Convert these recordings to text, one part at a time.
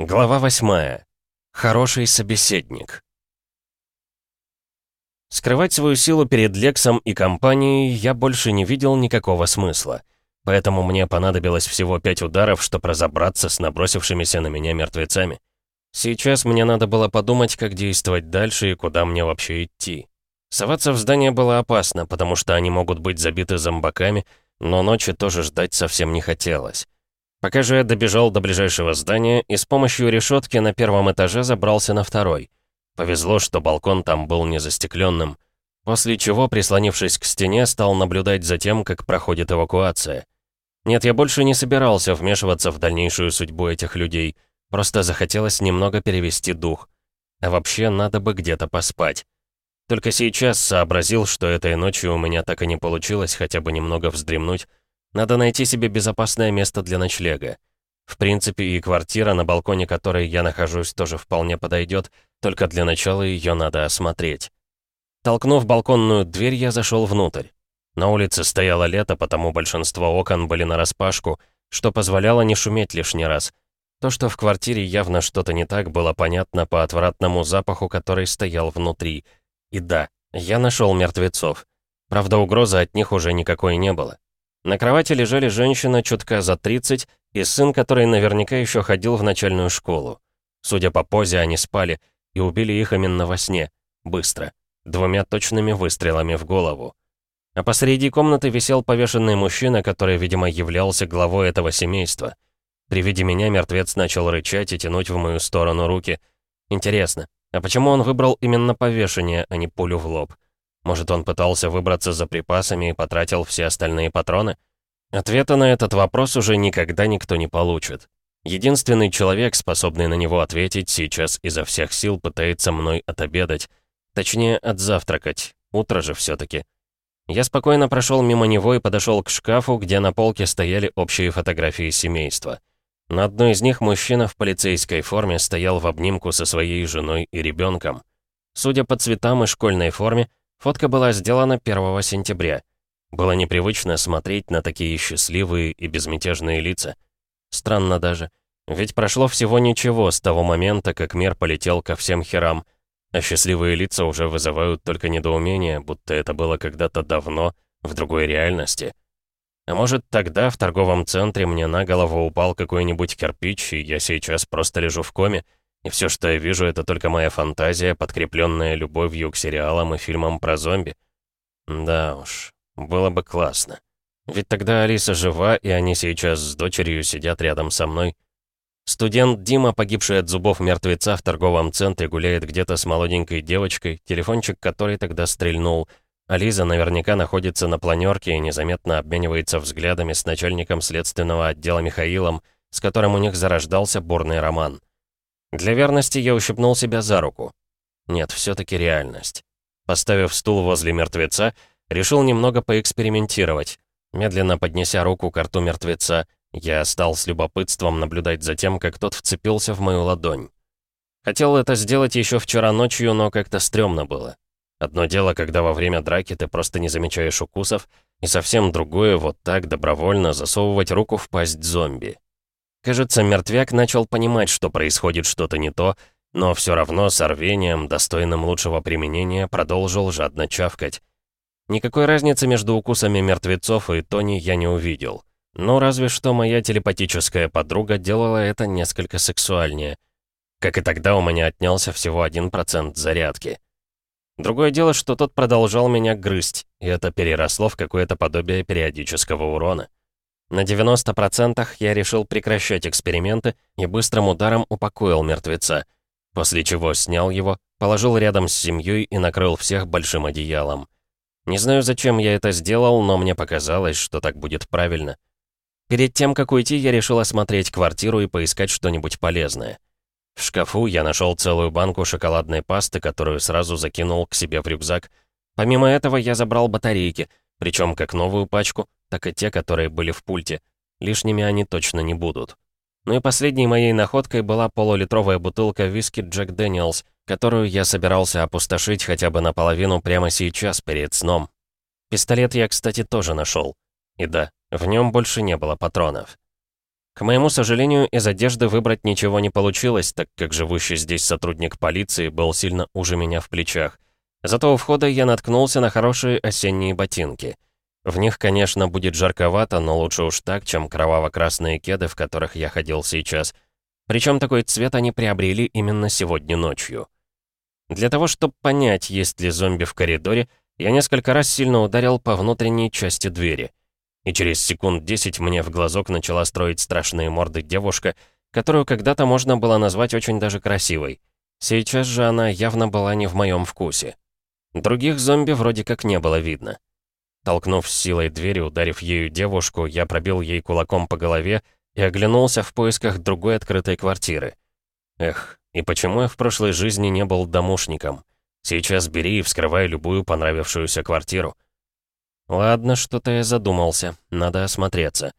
Глава восьмая. Хороший собеседник. Скрывать свою силу перед Лексом и компанией я больше не видел никакого смысла. Поэтому мне понадобилось всего пять ударов, чтобы разобраться с набросившимися на меня мертвецами. Сейчас мне надо было подумать, как действовать дальше и куда мне вообще идти. Соваться в здание было опасно, потому что они могут быть забиты зомбаками, но ночи тоже ждать совсем не хотелось. Пока же я добежал до ближайшего здания и с помощью решетки на первом этаже забрался на второй. Повезло, что балкон там был не застекленным. После чего, прислонившись к стене, стал наблюдать за тем, как проходит эвакуация. Нет, я больше не собирался вмешиваться в дальнейшую судьбу этих людей. Просто захотелось немного перевести дух. А вообще, надо бы где-то поспать. Только сейчас сообразил, что этой ночью у меня так и не получилось хотя бы немного вздремнуть, надо найти себе безопасное место для ночлега. В принципе, и квартира, на балконе которой я нахожусь, тоже вполне подойдет, только для начала ее надо осмотреть. Толкнув балконную дверь, я зашел внутрь. На улице стояло лето, потому большинство окон были нараспашку, что позволяло не шуметь лишний раз. То, что в квартире явно что-то не так, было понятно по отвратному запаху, который стоял внутри. И да, я нашел мертвецов. Правда, угрозы от них уже никакой не было. На кровати лежали женщина чутка за 30 и сын, который наверняка еще ходил в начальную школу. Судя по позе, они спали, и убили их именно во сне. Быстро. Двумя точными выстрелами в голову. А посреди комнаты висел повешенный мужчина, который, видимо, являлся главой этого семейства. При виде меня мертвец начал рычать и тянуть в мою сторону руки. Интересно, а почему он выбрал именно повешение, а не пулю в лоб? Может, он пытался выбраться за припасами и потратил все остальные патроны? Ответа на этот вопрос уже никогда никто не получит. Единственный человек, способный на него ответить, сейчас изо всех сил пытается мной отобедать. Точнее, отзавтракать. Утро же все таки Я спокойно прошел мимо него и подошел к шкафу, где на полке стояли общие фотографии семейства. На одной из них мужчина в полицейской форме стоял в обнимку со своей женой и ребенком. Судя по цветам и школьной форме, Фотка была сделана 1 сентября. Было непривычно смотреть на такие счастливые и безмятежные лица. Странно даже. Ведь прошло всего ничего с того момента, как мир полетел ко всем херам, а счастливые лица уже вызывают только недоумение, будто это было когда-то давно, в другой реальности. А может, тогда в торговом центре мне на голову упал какой-нибудь кирпич, и я сейчас просто лежу в коме, и все, что я вижу, это только моя фантазия, подкрепленная любовью к сериалам и фильмам про зомби. Да уж, было бы классно. Ведь тогда Алиса жива, и они сейчас с дочерью сидят рядом со мной. Студент Дима, погибший от зубов мертвеца в торговом центре, гуляет где-то с молоденькой девочкой, телефончик которой тогда стрельнул. Ализа наверняка находится на планерке и незаметно обменивается взглядами с начальником следственного отдела Михаилом, с которым у них зарождался бурный роман. Для верности я ущипнул себя за руку. Нет, все-таки реальность. Поставив стул возле мертвеца, решил немного поэкспериментировать. Медленно поднеся руку к рту мертвеца, я стал с любопытством наблюдать за тем, как тот вцепился в мою ладонь. Хотел это сделать еще вчера ночью, но как-то стрёмно было. Одно дело, когда во время драки ты просто не замечаешь укусов, и совсем другое вот так добровольно засовывать руку в пасть зомби. Кажется, мертвяк начал понимать, что происходит что-то не то, но все равно с рвением, достойным лучшего применения, продолжил жадно чавкать. Никакой разницы между укусами мертвецов и Тони я не увидел. Но разве что моя телепатическая подруга делала это несколько сексуальнее. Как и тогда у меня отнялся всего 1% зарядки. Другое дело, что тот продолжал меня грызть, и это переросло в какое-то подобие периодического урона. На 90% я решил прекращать эксперименты и быстрым ударом упокоил мертвеца, после чего снял его, положил рядом с семьей и накрыл всех большим одеялом. Не знаю, зачем я это сделал, но мне показалось, что так будет правильно. Перед тем, как уйти, я решил осмотреть квартиру и поискать что-нибудь полезное. В шкафу я нашел целую банку шоколадной пасты, которую сразу закинул к себе в рюкзак. Помимо этого я забрал батарейки, причем как новую пачку, так и те, которые были в пульте. Лишними они точно не будут. Ну и последней моей находкой была полулитровая бутылка виски Джек Дэниелс, которую я собирался опустошить хотя бы наполовину прямо сейчас, перед сном. Пистолет я, кстати, тоже нашел. И да, в нем больше не было патронов. К моему сожалению, из одежды выбрать ничего не получилось, так как живущий здесь сотрудник полиции был сильно уже меня в плечах. Зато у входа я наткнулся на хорошие осенние ботинки. В них, конечно, будет жарковато, но лучше уж так, чем кроваво-красные кеды, в которых я ходил сейчас. Причем такой цвет они приобрели именно сегодня ночью. Для того, чтобы понять, есть ли зомби в коридоре, я несколько раз сильно ударил по внутренней части двери. И через секунд десять мне в глазок начала строить страшные морды девушка, которую когда-то можно было назвать очень даже красивой. Сейчас же она явно была не в моем вкусе. Других зомби вроде как не было видно. Толкнув с силой дверь, ударив ею девушку, я пробил ей кулаком по голове и оглянулся в поисках другой открытой квартиры. Эх, и почему я в прошлой жизни не был домушником? Сейчас бери и вскрывай любую понравившуюся квартиру. Ладно, что-то я задумался, надо осмотреться.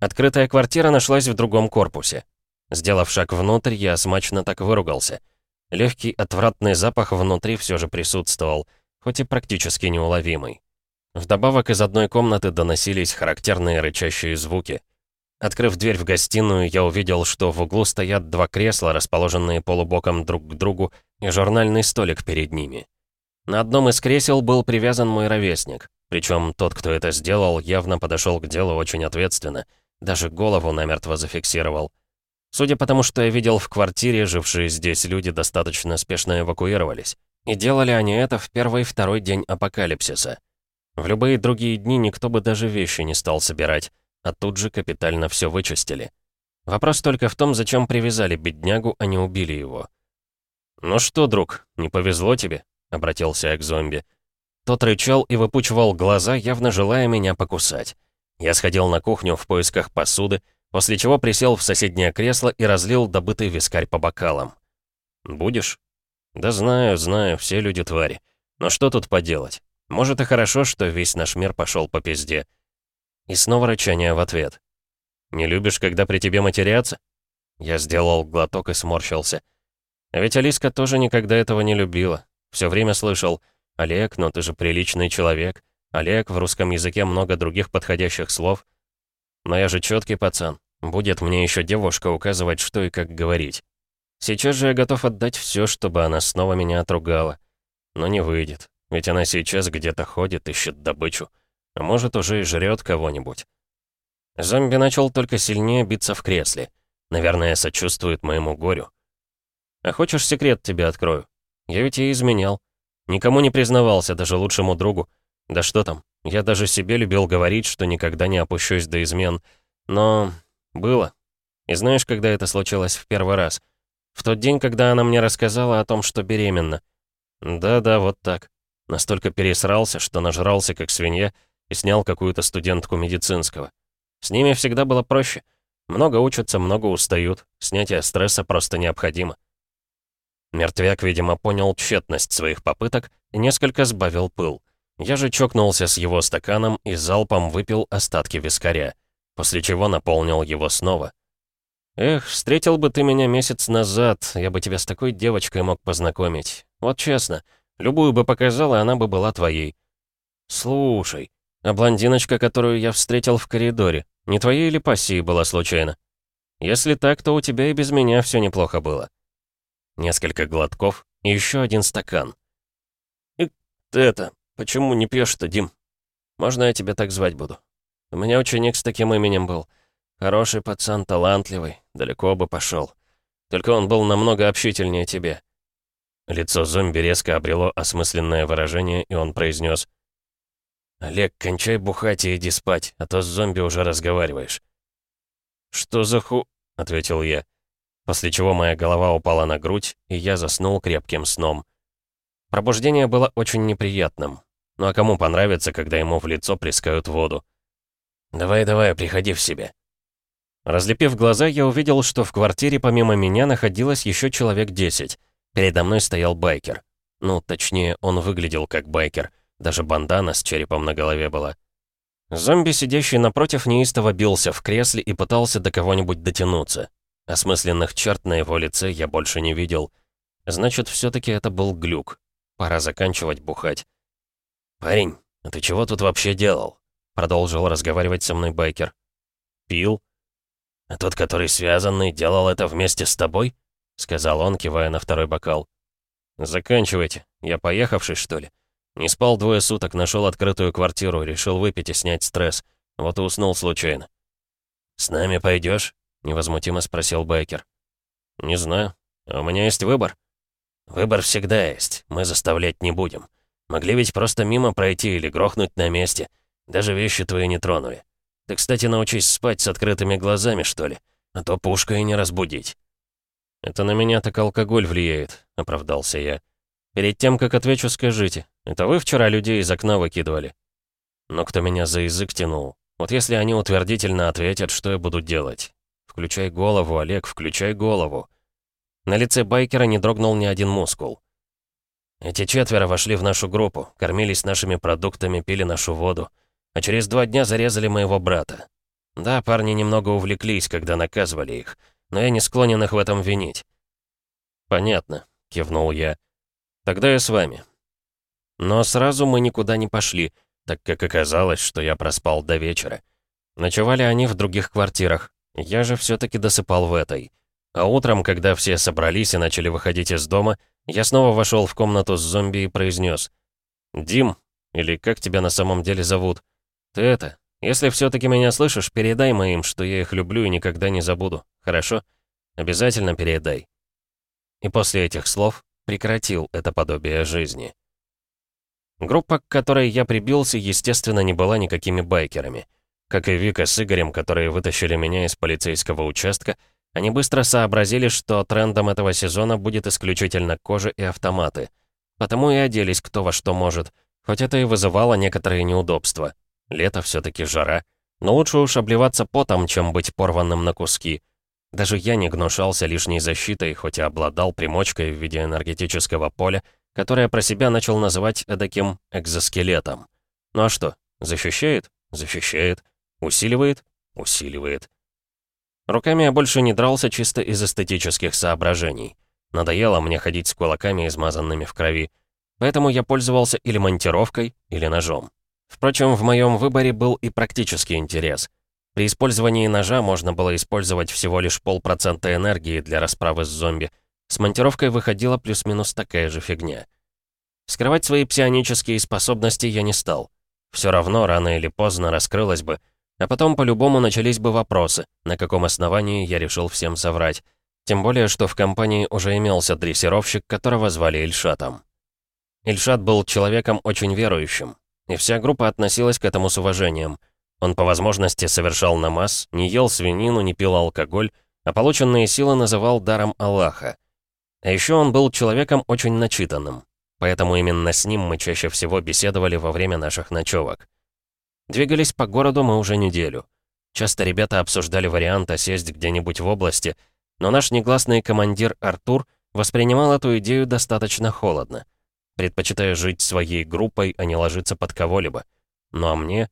Открытая квартира нашлась в другом корпусе. Сделав шаг внутрь, я смачно так выругался. Легкий отвратный запах внутри все же присутствовал, хоть и практически неуловимый. Вдобавок из одной комнаты доносились характерные рычащие звуки. Открыв дверь в гостиную, я увидел, что в углу стоят два кресла, расположенные полубоком друг к другу, и журнальный столик перед ними. На одном из кресел был привязан мой ровесник. Причем тот, кто это сделал, явно подошел к делу очень ответственно. Даже голову намертво зафиксировал. Судя по тому, что я видел в квартире, жившие здесь люди достаточно спешно эвакуировались. И делали они это в первый-второй день апокалипсиса. В любые другие дни никто бы даже вещи не стал собирать, а тут же капитально все вычистили. Вопрос только в том, зачем привязали беднягу, а не убили его. «Ну что, друг, не повезло тебе?» — обратился я к зомби. Тот рычал и выпучивал глаза, явно желая меня покусать. Я сходил на кухню в поисках посуды, после чего присел в соседнее кресло и разлил добытый вискарь по бокалам. «Будешь?» «Да знаю, знаю, все люди твари. Но что тут поделать? Может и хорошо, что весь наш мир пошел по пизде». И снова рычание в ответ. «Не любишь, когда при тебе матерятся?» Я сделал глоток и сморщился. Ведь Алиска тоже никогда этого не любила. Все время слышал «Олег, но ты же приличный человек. Олег, в русском языке много других подходящих слов. Но я же четкий пацан. Будет мне еще девушка указывать, что и как говорить. Сейчас же я готов отдать все, чтобы она снова меня отругала. Но не выйдет, ведь она сейчас где-то ходит, ищет добычу. А может, уже и жрет кого-нибудь. Зомби начал только сильнее биться в кресле. Наверное, сочувствует моему горю. А хочешь, секрет тебе открою? Я ведь ей изменял. Никому не признавался, даже лучшему другу. Да что там, я даже себе любил говорить, что никогда не опущусь до измен. Но было. И знаешь, когда это случилось в первый раз? В тот день, когда она мне рассказала о том, что беременна. Да-да, вот так. Настолько пересрался, что нажрался как свинья и снял какую-то студентку медицинского. С ними всегда было проще. Много учатся, много устают. Снятие стресса просто необходимо. Мертвяк, видимо, понял тщетность своих попыток и несколько сбавил пыл. Я же чокнулся с его стаканом и залпом выпил остатки вискаря, после чего наполнил его снова. «Эх, встретил бы ты меня месяц назад, я бы тебя с такой девочкой мог познакомить. Вот честно, любую бы показала, она бы была твоей». «Слушай, а блондиночка, которую я встретил в коридоре, не твоей или пассией была случайно? Если так, то у тебя и без меня все неплохо было». Несколько глотков и еще один стакан. «И ты это, почему не пьешь-то, Дим? Можно я тебя так звать буду? У меня ученик с таким именем был. Хороший пацан, талантливый, далеко бы пошел. Только он был намного общительнее тебе». Лицо зомби резко обрело осмысленное выражение, и он произнес: «Олег, кончай бухать и иди спать, а то с зомби уже разговариваешь». «Что за ху...» — ответил я после чего моя голова упала на грудь, и я заснул крепким сном. Пробуждение было очень неприятным. Ну а кому понравится, когда ему в лицо плескают воду? «Давай-давай, приходи в себя». Разлепив глаза, я увидел, что в квартире помимо меня находилось еще человек 10. Передо мной стоял байкер. Ну, точнее, он выглядел как байкер. Даже бандана с черепом на голове была. Зомби, сидящий напротив, неистово бился в кресле и пытался до кого-нибудь дотянуться. Осмысленных черт на его лице я больше не видел. Значит, все таки это был глюк. Пора заканчивать бухать. «Парень, а ты чего тут вообще делал?» Продолжил разговаривать со мной байкер. «Пил?» «А тот, который связанный, делал это вместе с тобой?» — сказал он, кивая на второй бокал. «Заканчивайте. Я поехавший, что ли? Не спал двое суток, нашел открытую квартиру, решил выпить и снять стресс. Вот и уснул случайно». «С нами пойдешь? невозмутимо спросил Бейкер. «Не знаю. А у меня есть выбор». «Выбор всегда есть. Мы заставлять не будем. Могли ведь просто мимо пройти или грохнуть на месте. Даже вещи твои не тронули. Ты, кстати, научись спать с открытыми глазами, что ли. А то пушка и не разбудить». «Это на меня так алкоголь влияет», — оправдался я. «Перед тем, как отвечу, скажите, это вы вчера людей из окна выкидывали?» Но кто меня за язык тянул? Вот если они утвердительно ответят, что я буду делать? Включай голову, Олег, включай голову. На лице байкера не дрогнул ни один мускул. Эти четверо вошли в нашу группу, кормились нашими продуктами, пили нашу воду. А через два дня зарезали моего брата. Да, парни немного увлеклись, когда наказывали их, но я не склонен их в этом винить. «Понятно», — кивнул я. «Тогда я с вами». Но сразу мы никуда не пошли, так как оказалось, что я проспал до вечера. Ночевали они в других квартирах, я же все таки досыпал в этой. А утром, когда все собрались и начали выходить из дома, я снова вошел в комнату с зомби и произнес: «Дим, или как тебя на самом деле зовут? Ты это, если все таки меня слышишь, передай моим, что я их люблю и никогда не забуду, хорошо? Обязательно передай». И после этих слов прекратил это подобие жизни. Группа, к которой я прибился, естественно, не была никакими байкерами. Как и Вика с Игорем, которые вытащили меня из полицейского участка, они быстро сообразили, что трендом этого сезона будет исключительно кожа и автоматы. Потому и оделись кто во что может, хоть это и вызывало некоторые неудобства. Лето все таки жара. Но лучше уж обливаться потом, чем быть порванным на куски. Даже я не гнушался лишней защитой, хоть и обладал примочкой в виде энергетического поля, которое про себя начал называть эдаким экзоскелетом. Ну а что, защищает? Защищает. Усиливает? Усиливает. Руками я больше не дрался чисто из эстетических соображений. Надоело мне ходить с кулаками, измазанными в крови. Поэтому я пользовался или монтировкой, или ножом. Впрочем, в моем выборе был и практический интерес. При использовании ножа можно было использовать всего лишь полпроцента энергии для расправы с зомби. С монтировкой выходила плюс-минус такая же фигня. Скрывать свои псионические способности я не стал. Все равно рано или поздно раскрылось бы, а потом по-любому начались бы вопросы, на каком основании я решил всем соврать. Тем более, что в компании уже имелся дрессировщик, которого звали Ильшатом. Ильшат был человеком очень верующим, и вся группа относилась к этому с уважением. Он по возможности совершал намаз, не ел свинину, не пил алкоголь, а полученные силы называл даром Аллаха. А еще он был человеком очень начитанным, поэтому именно с ним мы чаще всего беседовали во время наших ночевок. Двигались по городу мы уже неделю. Часто ребята обсуждали вариант осесть где-нибудь в области, но наш негласный командир Артур воспринимал эту идею достаточно холодно, предпочитая жить своей группой, а не ложиться под кого-либо. Ну а мне...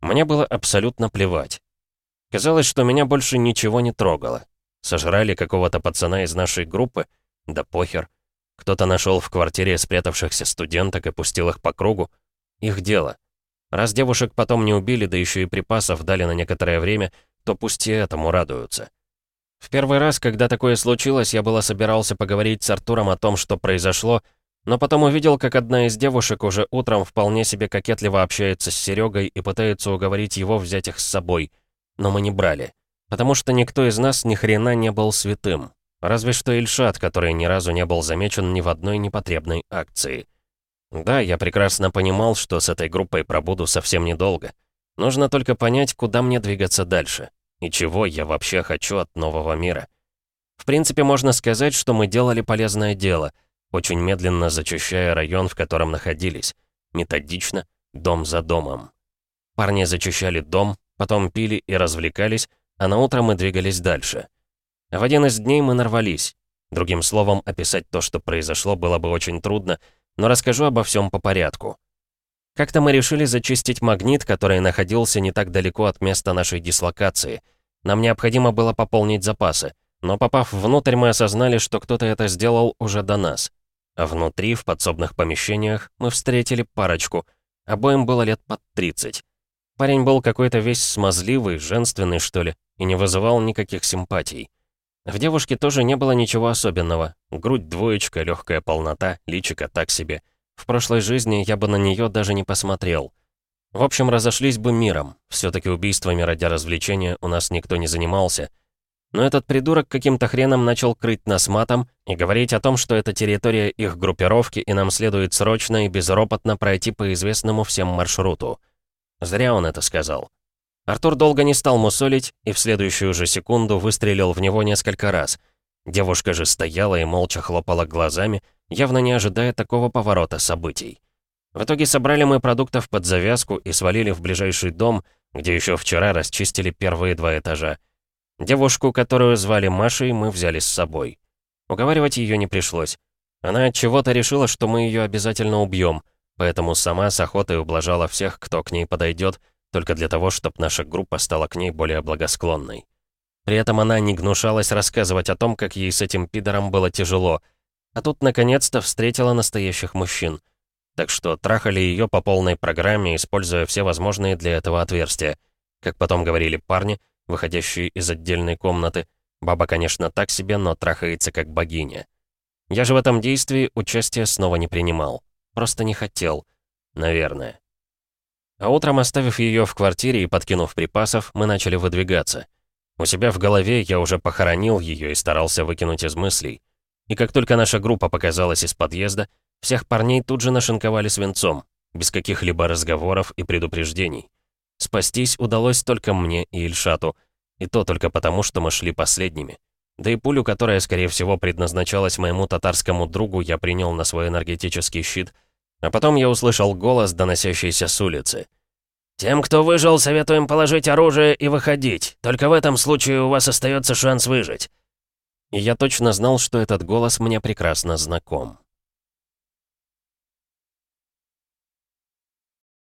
Мне было абсолютно плевать. Казалось, что меня больше ничего не трогало. Сожрали какого-то пацана из нашей группы? Да похер. Кто-то нашел в квартире спрятавшихся студенток и пустил их по кругу? Их дело. Раз девушек потом не убили, да еще и припасов дали на некоторое время, то пусть и этому радуются. В первый раз, когда такое случилось, я было собирался поговорить с Артуром о том, что произошло, но потом увидел, как одна из девушек уже утром вполне себе кокетливо общается с Серегой и пытается уговорить его взять их с собой. Но мы не брали. Потому что никто из нас ни хрена не был святым. Разве что Ильшат, который ни разу не был замечен ни в одной непотребной акции. Да, я прекрасно понимал, что с этой группой пробуду совсем недолго. Нужно только понять, куда мне двигаться дальше. И чего я вообще хочу от нового мира. В принципе, можно сказать, что мы делали полезное дело, очень медленно зачищая район, в котором находились. Методично, дом за домом. Парни зачищали дом, потом пили и развлекались, а на утро мы двигались дальше. В один из дней мы нарвались. Другим словом, описать то, что произошло, было бы очень трудно, но расскажу обо всем по порядку. Как-то мы решили зачистить магнит, который находился не так далеко от места нашей дислокации. Нам необходимо было пополнить запасы, но попав внутрь, мы осознали, что кто-то это сделал уже до нас. А внутри, в подсобных помещениях, мы встретили парочку. Обоим было лет под 30. Парень был какой-то весь смазливый, женственный, что ли, и не вызывал никаких симпатий. В девушке тоже не было ничего особенного. Грудь двоечка, легкая полнота, личика так себе. В прошлой жизни я бы на нее даже не посмотрел. В общем, разошлись бы миром. все таки убийствами ради развлечения у нас никто не занимался. Но этот придурок каким-то хреном начал крыть нас матом и говорить о том, что это территория их группировки, и нам следует срочно и безропотно пройти по известному всем маршруту. Зря он это сказал. Артур долго не стал мусолить и в следующую же секунду выстрелил в него несколько раз. Девушка же стояла и молча хлопала глазами, явно не ожидая такого поворота событий. В итоге собрали мы продуктов под завязку и свалили в ближайший дом, где еще вчера расчистили первые два этажа. Девушку, которую звали Машей, мы взяли с собой. Уговаривать ее не пришлось. Она от чего-то решила, что мы ее обязательно убьем, поэтому сама с охотой ублажала всех, кто к ней подойдет, только для того, чтобы наша группа стала к ней более благосклонной. При этом она не гнушалась рассказывать о том, как ей с этим пидором было тяжело, а тут наконец-то встретила настоящих мужчин. Так что трахали ее по полной программе, используя все возможные для этого отверстия. Как потом говорили парни, выходящие из отдельной комнаты. Баба, конечно, так себе, но трахается как богиня. Я же в этом действии участия снова не принимал. Просто не хотел. Наверное. А утром, оставив ее в квартире и подкинув припасов, мы начали выдвигаться. У себя в голове я уже похоронил ее и старался выкинуть из мыслей. И как только наша группа показалась из подъезда, всех парней тут же нашинковали свинцом, без каких-либо разговоров и предупреждений. Спастись удалось только мне и Ильшату, и то только потому, что мы шли последними. Да и пулю, которая, скорее всего, предназначалась моему татарскому другу, я принял на свой энергетический щит, а потом я услышал голос, доносящийся с улицы. «Тем, кто выжил, советуем положить оружие и выходить. Только в этом случае у вас остается шанс выжить». И я точно знал, что этот голос мне прекрасно знаком.